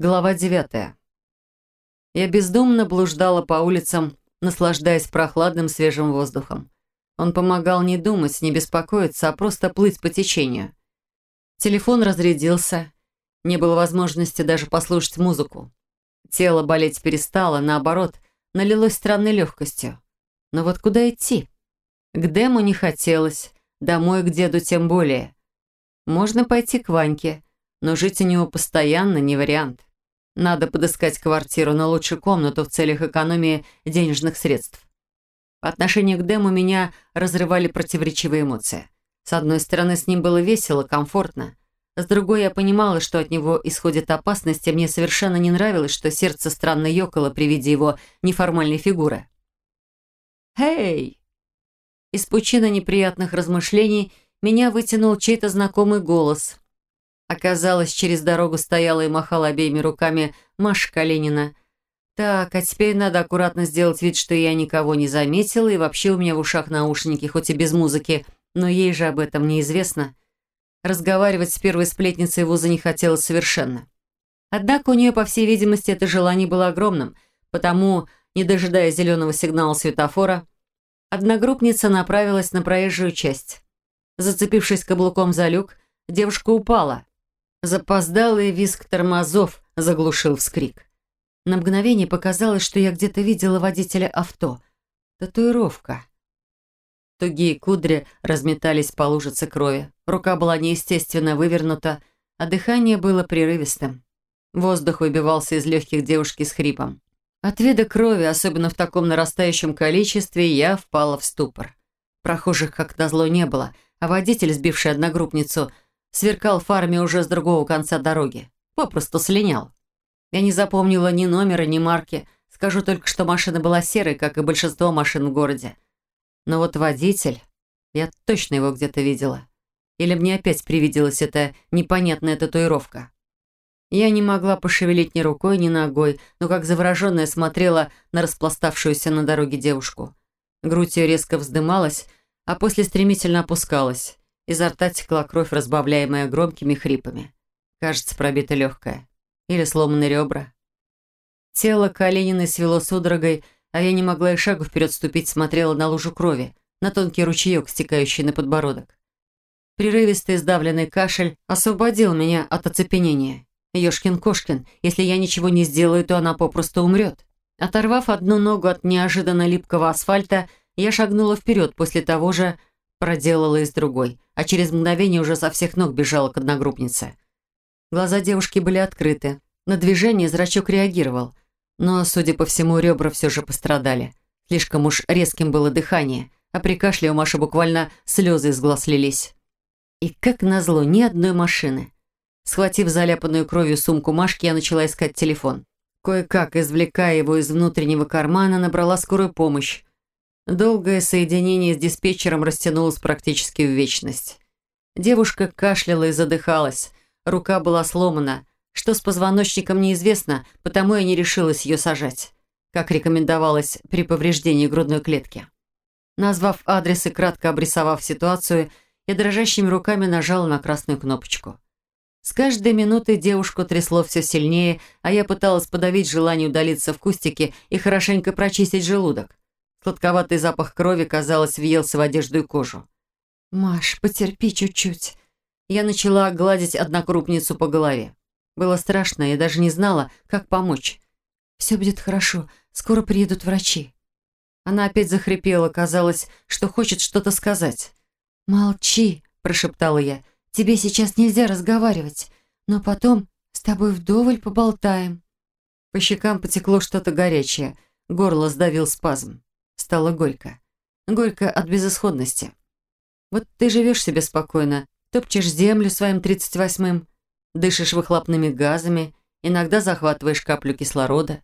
Глава девятая. Я бездумно блуждала по улицам, наслаждаясь прохладным свежим воздухом. Он помогал не думать, не беспокоиться, а просто плыть по течению. Телефон разрядился, не было возможности даже послушать музыку. Тело болеть перестало, наоборот, налилось странной легкостью. Но вот куда идти? К Дему не хотелось, домой к деду тем более. Можно пойти к Ваньке, но жить у него постоянно не вариант. Надо подыскать квартиру, но лучше комнату в целях экономии денежных средств. По отношению к Дэmu меня разрывали противоречивые эмоции. С одной стороны, с ним было весело, комфортно. С другой, я понимала, что от него исходит опасность, и мне совершенно не нравилось, что сердце странно ёкало при виде его неформальной фигуры. «Эй!» Из пучины неприятных размышлений меня вытянул чей-то знакомый голос. Оказалось, через дорогу стояла и махала обеими руками Маша Калинина. Так, а теперь надо аккуратно сделать вид, что я никого не заметила, и вообще у меня в ушах наушники, хоть и без музыки, но ей же об этом неизвестно. Разговаривать с первой сплетницей вуза не хотелось совершенно. Однако у нее, по всей видимости, это желание было огромным, потому, не дожидая зеленого сигнала светофора, одногруппница направилась на проезжую часть. Зацепившись каблуком за люк, девушка упала, Запоздалый визг тормозов заглушил вскрик. На мгновение показалось, что я где-то видела водителя авто. Татуировка. Тугие кудри разметались по лужице крови. Рука была неестественно вывернута, а дыхание было прерывистым. Воздух выбивался из легких девушки с хрипом. От вида крови, особенно в таком нарастающем количестве, я впала в ступор. Прохожих как назло не было, а водитель, сбивший одногруппницу, сверкал фарами уже с другого конца дороги. Попросту слинял. Я не запомнила ни номера, ни марки. Скажу только, что машина была серой, как и большинство машин в городе. Но вот водитель... Я точно его где-то видела. Или мне опять привиделась эта непонятная татуировка. Я не могла пошевелить ни рукой, ни ногой, но как завороженная смотрела на распластавшуюся на дороге девушку. Грудь ее резко вздымалась, а после стремительно опускалась. Изо рта текла кровь, разбавляемая громкими хрипами. Кажется, пробита легкая. Или сломаны ребра. Тело Калининой свело судорогой, а я не могла и шагу вперед ступить, смотрела на лужу крови, на тонкий ручеек, стекающий на подбородок. Прерывистый сдавленный кашель освободил меня от оцепенения. Ёшкин-кошкин, если я ничего не сделаю, то она попросту умрет. Оторвав одну ногу от неожиданно липкого асфальта, я шагнула вперед после того же, проделала и с другой, а через мгновение уже со всех ног бежала к одногруппнице. Глаза девушки были открыты. На движение зрачок реагировал. Но, судя по всему, ребра все же пострадали. Слишком уж резким было дыхание, а при кашле у Маши буквально слезы из глаз лились. И как назло, ни одной машины. Схватив заляпанную кровью сумку Машки, я начала искать телефон. Кое-как, извлекая его из внутреннего кармана, набрала скорую помощь. Долгое соединение с диспетчером растянулось практически в вечность. Девушка кашляла и задыхалась. Рука была сломана. Что с позвоночником неизвестно, потому я не решилась ее сажать, как рекомендовалось при повреждении грудной клетки. Назвав адрес и кратко обрисовав ситуацию, я дрожащими руками нажала на красную кнопочку. С каждой минутой девушку трясло все сильнее, а я пыталась подавить желание удалиться в кустики и хорошенько прочистить желудок. Сладковатый запах крови, казалось, въелся в одежду и кожу. «Маш, потерпи чуть-чуть». Я начала гладить однокрупницу по голове. Было страшно, я даже не знала, как помочь. «Все будет хорошо, скоро приедут врачи». Она опять захрипела, казалось, что хочет что-то сказать. «Молчи», – прошептала я. «Тебе сейчас нельзя разговаривать, но потом с тобой вдоволь поболтаем». По щекам потекло что-то горячее, горло сдавил спазм. Стало горько. Горько от безысходности. Вот ты живешь себе спокойно, топчешь землю своим тридцать восьмым, дышишь выхлопными газами, иногда захватываешь каплю кислорода.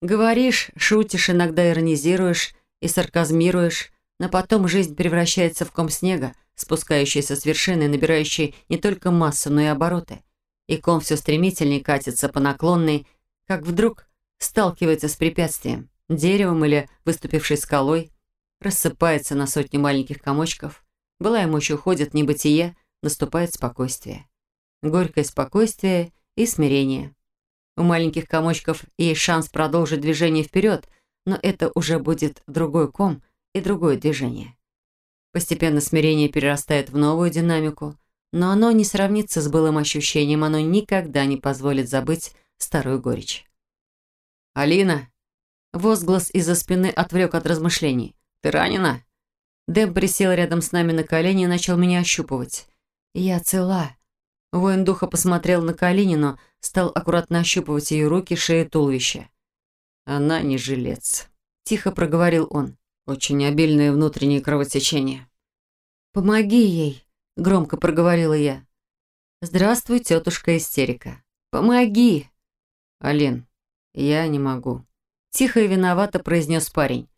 Говоришь, шутишь, иногда иронизируешь и сарказмируешь, но потом жизнь превращается в ком снега, спускающийся с вершины, набирающий не только массу, но и обороты. И ком все стремительнее катится по наклонной, как вдруг сталкивается с препятствием деревом или выступившей скалой, рассыпается на сотни маленьких комочков, былая мощь уходит в небытие, наступает спокойствие. Горькое спокойствие и смирение. У маленьких комочков есть шанс продолжить движение вперед, но это уже будет другой ком и другое движение. Постепенно смирение перерастает в новую динамику, но оно не сравнится с былым ощущением, оно никогда не позволит забыть старую горечь. «Алина!» Возглас из-за спины отвлек от размышлений. «Ты ранена?» Дэм присел рядом с нами на колени и начал меня ощупывать. «Я цела». Воин духа посмотрел на Калинину, стал аккуратно ощупывать ее руки, шею, туловище. «Она не жилец», – тихо проговорил он. «Очень обильное внутреннее кровотечение». «Помоги ей», – громко проговорила я. «Здравствуй, тетушка истерика. Помоги!» «Алин, я не могу», – тихо и виновато произнес парень.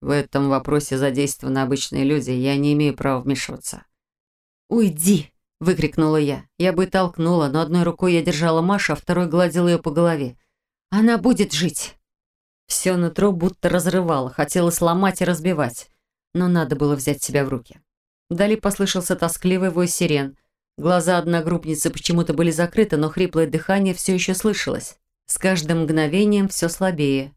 «В этом вопросе задействованы обычные люди, я не имею права вмешиваться». «Уйди!» – выкрикнула я. Я бы толкнула, но одной рукой я держала Машу, а второй гладила ее по голове. «Она будет жить!» Все нутро будто разрывало, хотела сломать и разбивать. Но надо было взять себя в руки. Вдали послышался тоскливый вой сирен. Глаза одногруппницы почему-то были закрыты, но хриплое дыхание все еще слышалось. С каждым мгновением все слабее.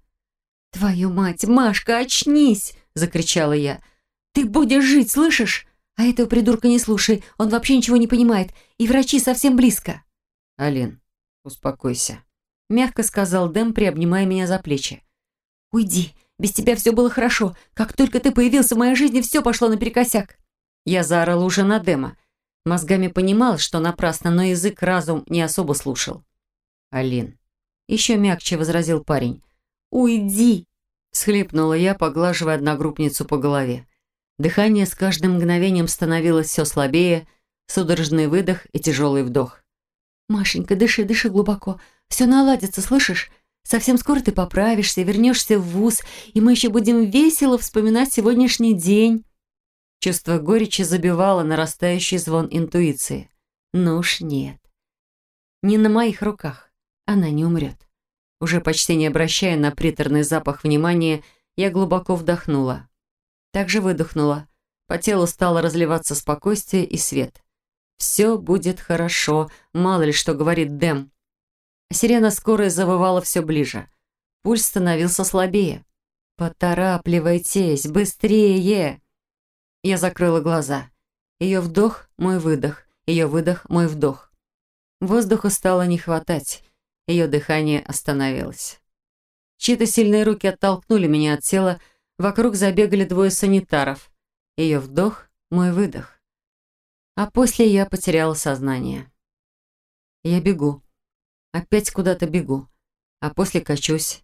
«Твою мать, Машка, очнись!» – закричала я. «Ты будешь жить, слышишь? А этого придурка не слушай, он вообще ничего не понимает, и врачи совсем близко». «Алин, успокойся», – мягко сказал Дэм, приобнимая меня за плечи. «Уйди, без тебя все было хорошо. Как только ты появился в моей жизни, все пошло наперекосяк». Я заорала уже на Дэма. Мозгами понимал, что напрасно, но язык разум не особо слушал. «Алин», – еще мягче возразил парень. «Уйди!» – всхлипнула я, поглаживая одногруппницу по голове. Дыхание с каждым мгновением становилось все слабее, судорожный выдох и тяжелый вдох. «Машенька, дыши, дыши глубоко. Все наладится, слышишь? Совсем скоро ты поправишься, вернешься в вуз, и мы еще будем весело вспоминать сегодняшний день». Чувство горечи забивало нарастающий звон интуиции. Ну уж нет. Не на моих руках. Она не умрет. Уже почти не обращая на приторный запах внимания, я глубоко вдохнула. Также выдохнула. По телу стало разливаться спокойствие и свет. «Все будет хорошо», мало ли что говорит Дэм. Сирена скорой завывала все ближе. Пульс становился слабее. «Поторапливайтесь, быстрее!» Я закрыла глаза. Ее вдох – мой выдох, ее выдох – мой вдох. Воздуха стало не хватать. Ее дыхание остановилось. Чьи-то сильные руки оттолкнули меня от тела, вокруг забегали двое санитаров. Ее вдох, мой выдох. А после я потеряла сознание. Я бегу. Опять куда-то бегу. А после качусь.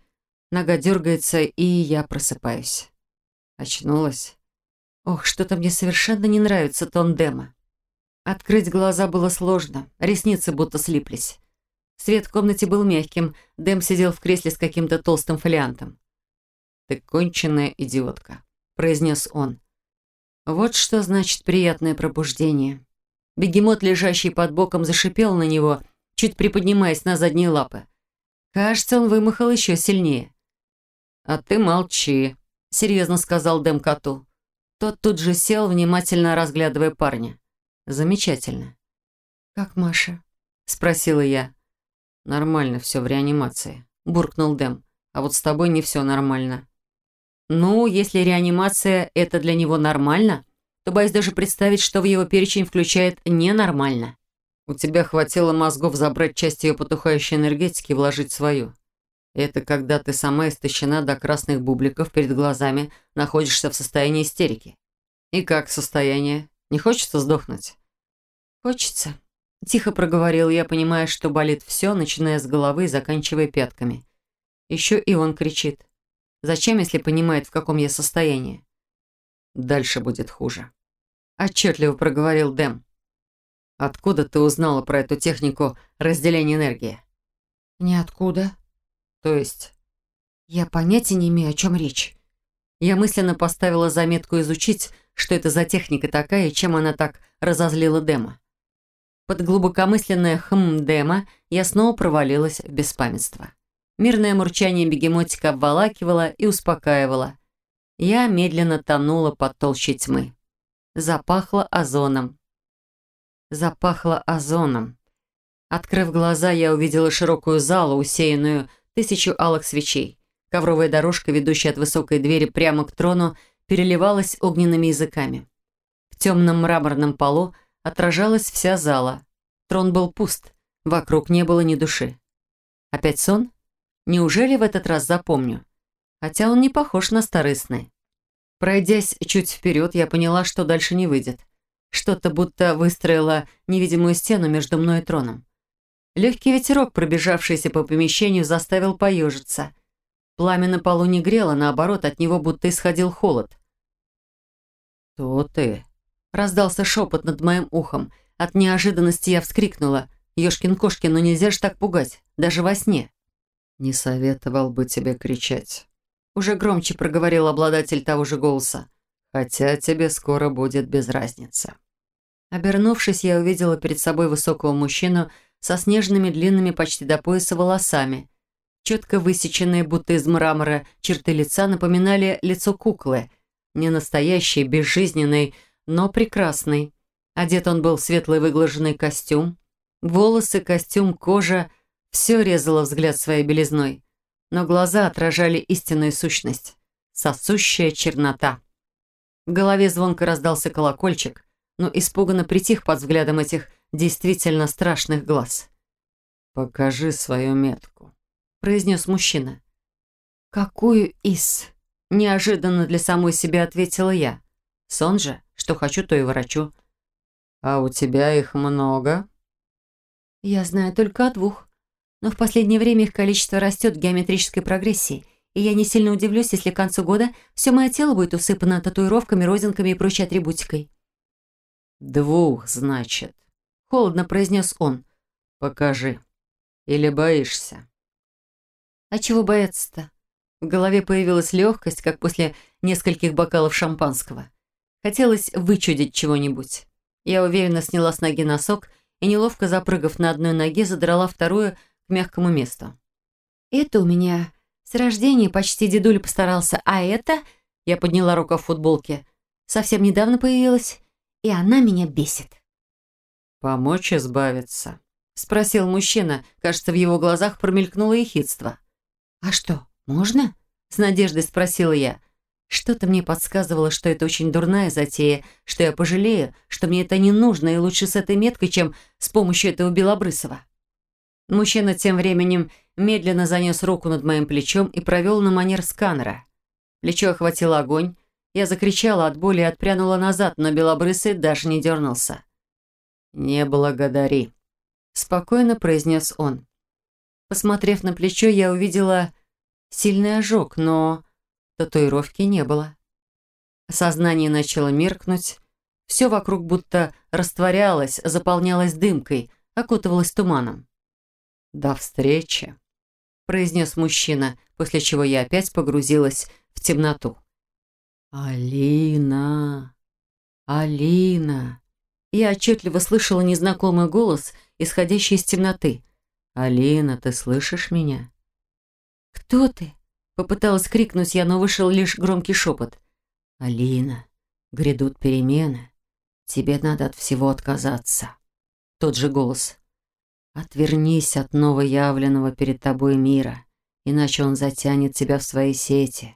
Нога дергается, и я просыпаюсь. Очнулась. Ох, что-то мне совершенно не нравится тон Дема. Открыть глаза было сложно, ресницы будто слиплись. Свет в комнате был мягким. Дэм сидел в кресле с каким-то толстым фолиантом. «Ты конченная идиотка», — произнес он. Вот что значит приятное пробуждение. Бегемот, лежащий под боком, зашипел на него, чуть приподнимаясь на задние лапы. Кажется, он вымахал еще сильнее. «А ты молчи», — серьезно сказал Дэм коту. Тот тут же сел, внимательно разглядывая парня. «Замечательно». «Как Маша?» — спросила я. «Нормально все в реанимации», – буркнул Дэм. «А вот с тобой не все нормально». «Ну, если реанимация – это для него нормально, то боюсь даже представить, что в его перечень включает «ненормально». У тебя хватило мозгов забрать часть ее потухающей энергетики и вложить свою. Это когда ты сама истощена до красных бубликов перед глазами, находишься в состоянии истерики. И как состояние? Не хочется сдохнуть? Хочется. Тихо проговорил я, понимая, что болит все, начиная с головы и заканчивая пятками. Еще и он кричит. Зачем, если понимает, в каком я состоянии? Дальше будет хуже. Отчетливо проговорил Дэм. Откуда ты узнала про эту технику разделения энергии? Ниоткуда. То есть? Я понятия не имею, о чем речь. Я мысленно поставила заметку изучить, что это за техника такая и чем она так разозлила Дэма. Под глубокомысленное «хм» Дэма я снова провалилась в беспамятство. Мирное мурчание бегемотика обволакивало и успокаивало. Я медленно тонула под толщей тьмы. Запахло озоном. Запахло озоном. Открыв глаза, я увидела широкую залу, усеянную тысячу алых свечей. Ковровая дорожка, ведущая от высокой двери прямо к трону, переливалась огненными языками. В темном мраморном полу отражалась вся зала. Трон был пуст, вокруг не было ни души. Опять сон? Неужели в этот раз запомню? Хотя он не похож на старый сны. Пройдясь чуть вперед, я поняла, что дальше не выйдет. Что-то будто выстроило невидимую стену между мной и троном. Легкий ветерок, пробежавшийся по помещению, заставил поежиться. Пламя на полу не грело, наоборот, от него будто исходил холод. «Кто ты?» — раздался шепот над моим ухом. От неожиданности я вскрикнула. «Ешкин-кошкин, ну нельзя же так пугать, даже во сне». «Не советовал бы тебе кричать». Уже громче проговорил обладатель того же голоса. «Хотя тебе скоро будет без разницы». Обернувшись, я увидела перед собой высокого мужчину со снежными длинными почти до пояса волосами. Четко высеченные, будто из мрамора, черты лица напоминали лицо куклы. Не настоящий, безжизненный, но прекрасный. Одет он был в светлый выглаженный костюм. Волосы, костюм, кожа – все резало взгляд своей белизной. Но глаза отражали истинную сущность. Сосущая чернота. В голове звонко раздался колокольчик, но испуганно притих под взглядом этих действительно страшных глаз. «Покажи свою метку», — произнес мужчина. «Какую из?» — неожиданно для самой себя ответила я. «Сон же, что хочу, то и ворочу». «А у тебя их много?» «Я знаю только о двух. Но в последнее время их количество растет в геометрической прогрессии, и я не сильно удивлюсь, если к концу года все мое тело будет усыпано татуировками, розинками и прочей атрибутикой». «Двух, значит», Холодно произнес он. «Покажи. Или боишься?» «А чего бояться-то?» В голове появилась легкость, как после нескольких бокалов шампанского. Хотелось вычудить чего-нибудь. Я уверенно сняла с ноги носок и, неловко запрыгав на одной ноге, задрала вторую к мягкому месту. «Это у меня с рождения почти дедуля постарался, а это...» Я подняла руку в футболке. «Совсем недавно появилась, и она меня бесит». «Помочь избавиться?» — спросил мужчина. Кажется, в его глазах промелькнуло ехидство. «А что, можно?» — с надеждой спросила я. Что-то мне подсказывало, что это очень дурная затея, что я пожалею, что мне это не нужно, и лучше с этой меткой, чем с помощью этого Белобрысова. Мужчина тем временем медленно занес руку над моим плечом и провел на манер сканера. Плечо охватило огонь. Я закричала от боли и отпрянула назад, но Белобрысый даже не дернулся. «Не благодари», — спокойно произнес он. Посмотрев на плечо, я увидела сильный ожог, но татуировки не было. Сознание начало меркнуть, все вокруг будто растворялось, заполнялось дымкой, окутывалось туманом. «До встречи», — произнес мужчина, после чего я опять погрузилась в темноту. «Алина! Алина!» Я отчетливо слышала незнакомый голос, исходящий из темноты. «Алина, ты слышишь меня?» «Кто ты?» Попыталась крикнуть я, но вышел лишь громкий шепот. «Алина, грядут перемены. Тебе надо от всего отказаться». Тот же голос. «Отвернись от новоявленного перед тобой мира, иначе он затянет тебя в свои сети,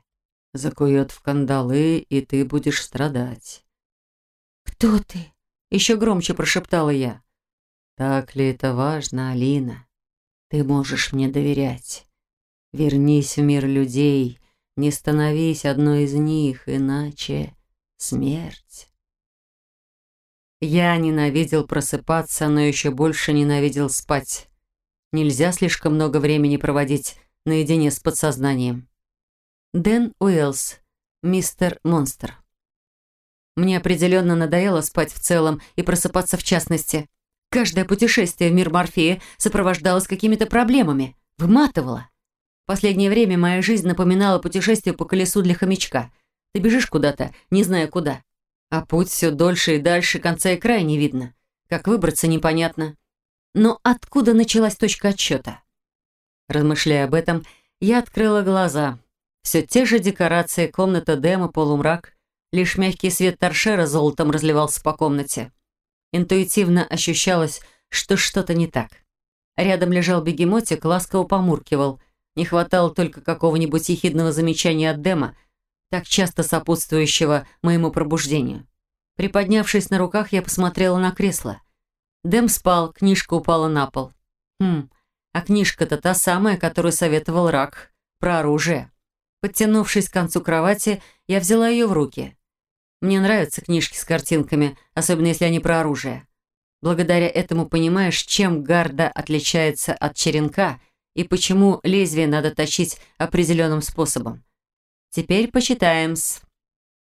закует в кандалы, и ты будешь страдать». «Кто ты?» Еще громче прошептала я. «Так ли это важно, Алина? Ты можешь мне доверять. Вернись в мир людей, не становись одной из них, иначе смерть». Я ненавидел просыпаться, но еще больше ненавидел спать. Нельзя слишком много времени проводить наедине с подсознанием. Дэн Уэллс, мистер Монстр. Мне определенно надоело спать в целом и просыпаться в частности. Каждое путешествие в мир Морфея сопровождалось какими-то проблемами, выматывало. Последнее время моя жизнь напоминала путешествие по колесу для хомячка. Ты бежишь куда-то, не зная куда. А путь все дольше и дальше, конца и края не видно. Как выбраться, непонятно. Но откуда началась точка отсчета? Размышляя об этом, я открыла глаза. Все те же декорации, комната демо, полумрак. Лишь мягкий свет торшера золотом разливался по комнате. Интуитивно ощущалось, что что-то не так. Рядом лежал бегемотик, ласково помуркивал. Не хватало только какого-нибудь ехидного замечания от Дема, так часто сопутствующего моему пробуждению. Приподнявшись на руках, я посмотрела на кресло. Дэм спал, книжка упала на пол. Хм, а книжка-то та самая, которую советовал Рак, про оружие. Подтянувшись к концу кровати, я взяла ее в руки. Мне нравятся книжки с картинками, особенно если они про оружие. Благодаря этому понимаешь, чем гарда отличается от черенка и почему лезвие надо точить определенным способом. Теперь почитаем-с.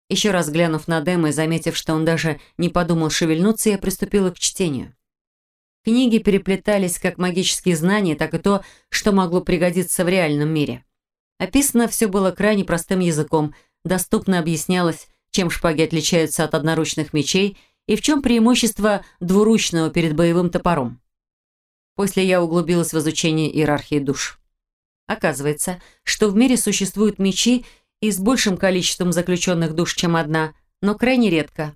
Еще раз глянув на Дэма и заметив, что он даже не подумал шевельнуться, я приступила к чтению. Книги переплетались как магические знания, так и то, что могло пригодиться в реальном мире. Описано все было крайне простым языком, доступно объяснялось, чем шпаги отличаются от одноручных мечей и в чем преимущество двуручного перед боевым топором. После я углубилась в изучение иерархии душ. Оказывается, что в мире существуют мечи и с большим количеством заключенных душ, чем одна, но крайне редко.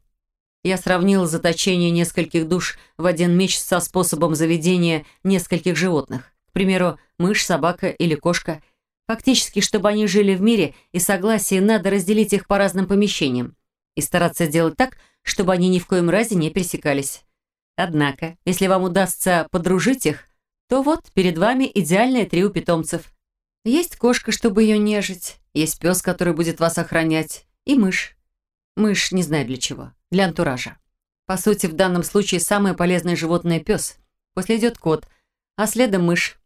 Я сравнила заточение нескольких душ в один меч со способом заведения нескольких животных. К примеру, мышь, собака или кошка. Фактически, чтобы они жили в мире и согласии, надо разделить их по разным помещениям и стараться сделать так, чтобы они ни в коем разе не пересекались. Однако, если вам удастся подружить их, то вот перед вами идеальное трио питомцев. Есть кошка, чтобы ее нежить, есть пес, который будет вас охранять, и мышь. Мышь не знаю для чего, для антуража. По сути, в данном случае самое полезное животное – пес. После идет кот, а следом мышь.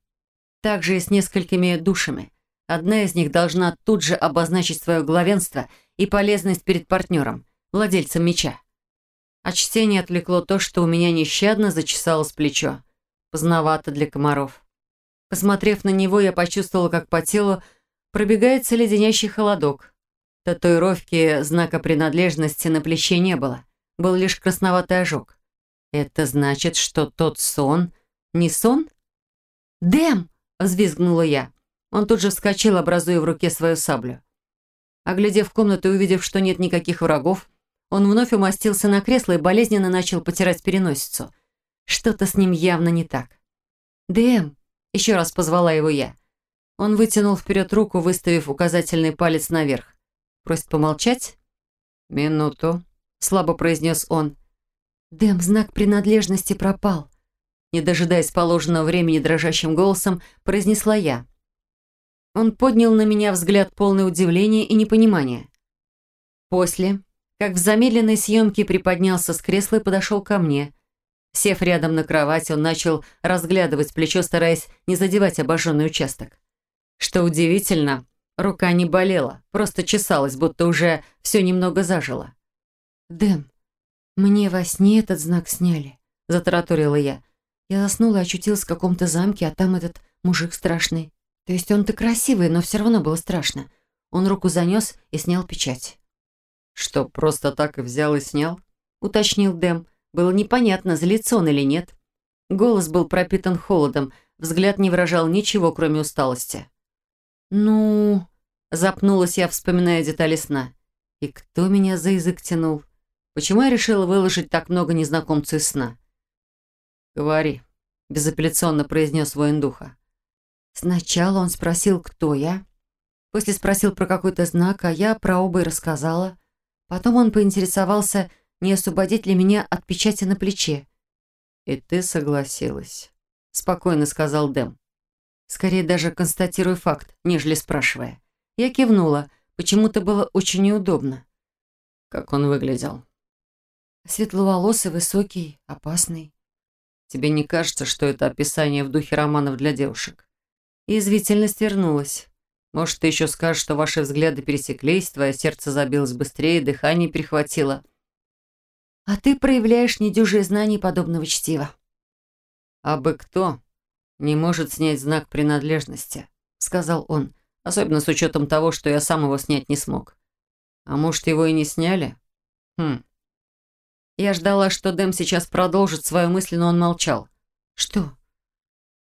Также и с несколькими душами. Одна из них должна тут же обозначить свое главенство и полезность перед партнером, владельцем меча. А чтение отвлекло то, что у меня нещадно зачесалось плечо. Поздновато для комаров. Посмотрев на него, я почувствовала, как по телу пробегается леденящий холодок. Татуировки знака принадлежности на плече не было. Был лишь красноватый ожог. Это значит, что тот сон не сон? «Дэм!» – взвизгнула я. Он тут же вскочил, образуя в руке свою саблю. Оглядев комнату и увидев, что нет никаких врагов, он вновь умостился на кресло и болезненно начал потирать переносицу. Что-то с ним явно не так. «Дэм!» – еще раз позвала его я. Он вытянул вперед руку, выставив указательный палец наверх. Просит помолчать? «Минуту», – слабо произнес он. «Дэм, знак принадлежности пропал». Не дожидаясь положенного времени дрожащим голосом, произнесла я. Он поднял на меня взгляд полный удивления и непонимания. После как в замедленной съемке приподнялся с кресла и подошел ко мне. Сев рядом на кровать, он начал разглядывать плечо, стараясь не задевать обожженный участок. Что удивительно, рука не болела, просто чесалась, будто уже все немного зажило. «Дэм, мне во сне этот знак сняли», — затараторила я. Я заснула и очутилась в каком-то замке, а там этот мужик страшный. То есть он-то красивый, но все равно было страшно. Он руку занес и снял печать. «Что, просто так и взял и снял?» — уточнил Дэм. Было непонятно, злится он или нет. Голос был пропитан холодом, взгляд не выражал ничего, кроме усталости. «Ну...» — запнулась я, вспоминая детали сна. «И кто меня за язык тянул? Почему я решила выложить так много незнакомцу из сна?» «Говори», — безапелляционно произнес воин духа. Сначала он спросил, кто я. После спросил про какой-то знак, а я про оба и рассказала. Потом он поинтересовался, не освободить ли меня от печати на плече. «И ты согласилась», — спокойно сказал Дэм. Скорее даже констатируя факт, нежели спрашивая. Я кивнула. Почему-то было очень неудобно. Как он выглядел? Светловолосый, высокий, опасный. Тебе не кажется, что это описание в духе романов для девушек? Язвительность вернулась. Может, ты еще скажешь, что ваши взгляды пересеклись, твое сердце забилось быстрее, дыхание перехватило. А ты проявляешь недюжие знаний подобного чтива. А бы кто не может снять знак принадлежности, сказал он, особенно с учетом того, что я сам его снять не смог. А может, его и не сняли? Хм. Я ждала, что Дэм сейчас продолжит свою мысль, но он молчал. Что?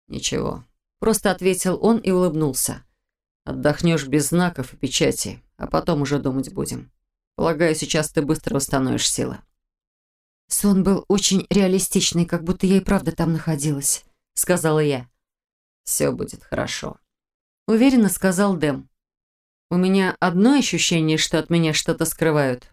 Ничего. Просто ответил он и улыбнулся. Отдохнешь без знаков и печати, а потом уже думать будем. Полагаю, сейчас ты быстро восстановишь силы». «Сон был очень реалистичный, как будто я и правда там находилась», — сказала я. Все будет хорошо. Уверенно сказал Дэм. У меня одно ощущение, что от меня что-то скрывают.